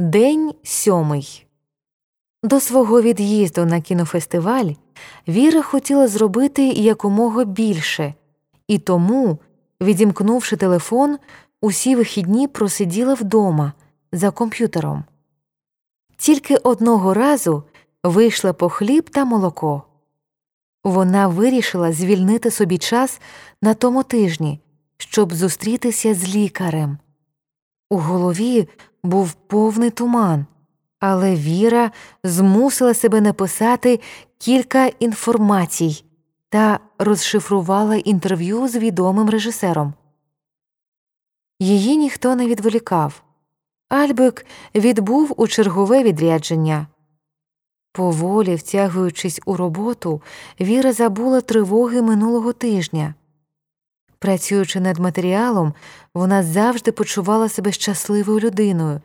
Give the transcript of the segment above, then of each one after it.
День сьомий. До свого від'їзду на кінофестиваль Віра хотіла зробити якомога більше, і тому, відімкнувши телефон, усі вихідні просиділа вдома за комп'ютером. Тільки одного разу вийшла по хліб та молоко. Вона вирішила звільнити собі час на тому тижні, щоб зустрітися з лікарем. У голові був повний туман, але Віра змусила себе написати кілька інформацій та розшифрувала інтерв'ю з відомим режисером. Її ніхто не відволікав. Альбек відбув у чергове відрядження. Поволі, втягуючись у роботу, Віра забула тривоги минулого тижня. Працюючи над матеріалом, вона завжди почувала себе щасливою людиною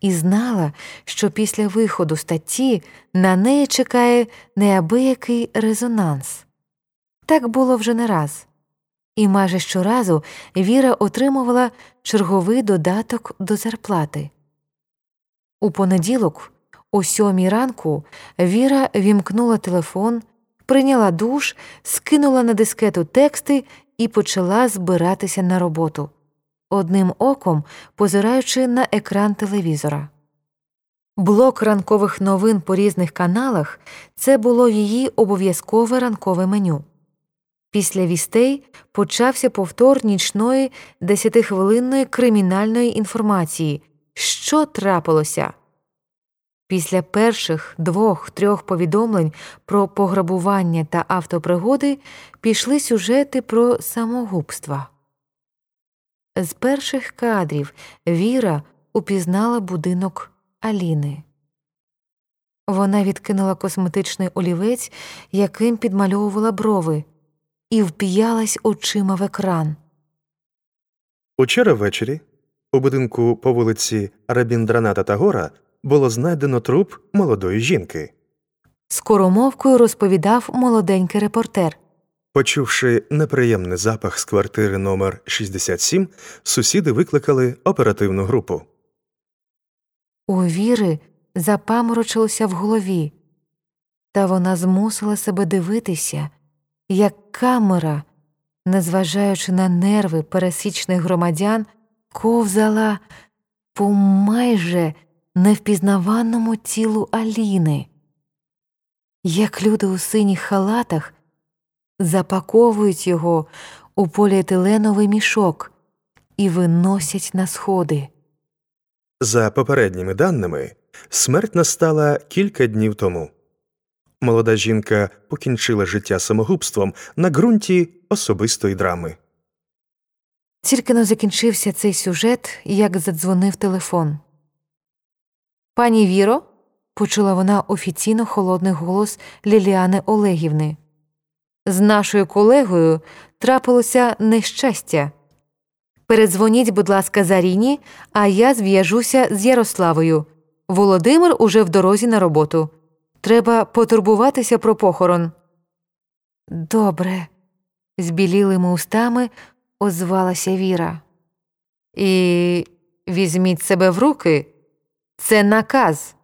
і знала, що після виходу статті на неї чекає неабиякий резонанс. Так було вже не раз. І майже щоразу Віра отримувала черговий додаток до зарплати. У понеділок, о сьомій ранку, Віра вімкнула телефон, прийняла душ, скинула на дискету тексти і почала збиратися на роботу, одним оком позираючи на екран телевізора. Блок ранкових новин по різних каналах це було її обов'язкове ранкове меню. Після вістей почався повтор нічної десятихвилинної кримінальної інформації, що трапилося. Після перших двох трьох повідомлень про пограбування та автопригоди пішли сюжети про самогубства. З перших кадрів Віра упізнала будинок Аліни. Вона відкинула косметичний олівець, яким підмальовувала брови, і впіялась очима в екран. Учора ввечері у будинку по вулиці Рабіндраната Тагора було знайдено труп молодої жінки. Скоромовкою розповідав молоденький репортер. Почувши неприємний запах з квартири номер 67, сусіди викликали оперативну групу. У Віри запаморочилося в голові, та вона змусила себе дивитися, як камера, незважаючи на нерви пересічних громадян, ковзала по майже невпізнаваному тілу Аліни, як люди у синіх халатах запаковують його у поліетиленовий мішок і виносять на сходи. За попередніми даними, смерть настала кілька днів тому. Молода жінка покінчила життя самогубством на ґрунті особистої драми. Тільки но закінчився цей сюжет, як задзвонив телефон. Пані Віро, почула вона офіційно холодний голос Ліліани Олегівни. З нашою колегою трапилося нещастя. Передзвоніть, будь ласка, Заріні, а я зв'яжуся з Ярославою. Володимир уже в дорозі на роботу. Треба потурбуватися про похорон. Добре, з білілими устами озвалася Віра. І візьміть себе в руки. Це наказ,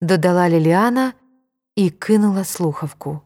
додала Ліліана і кинула слухавку.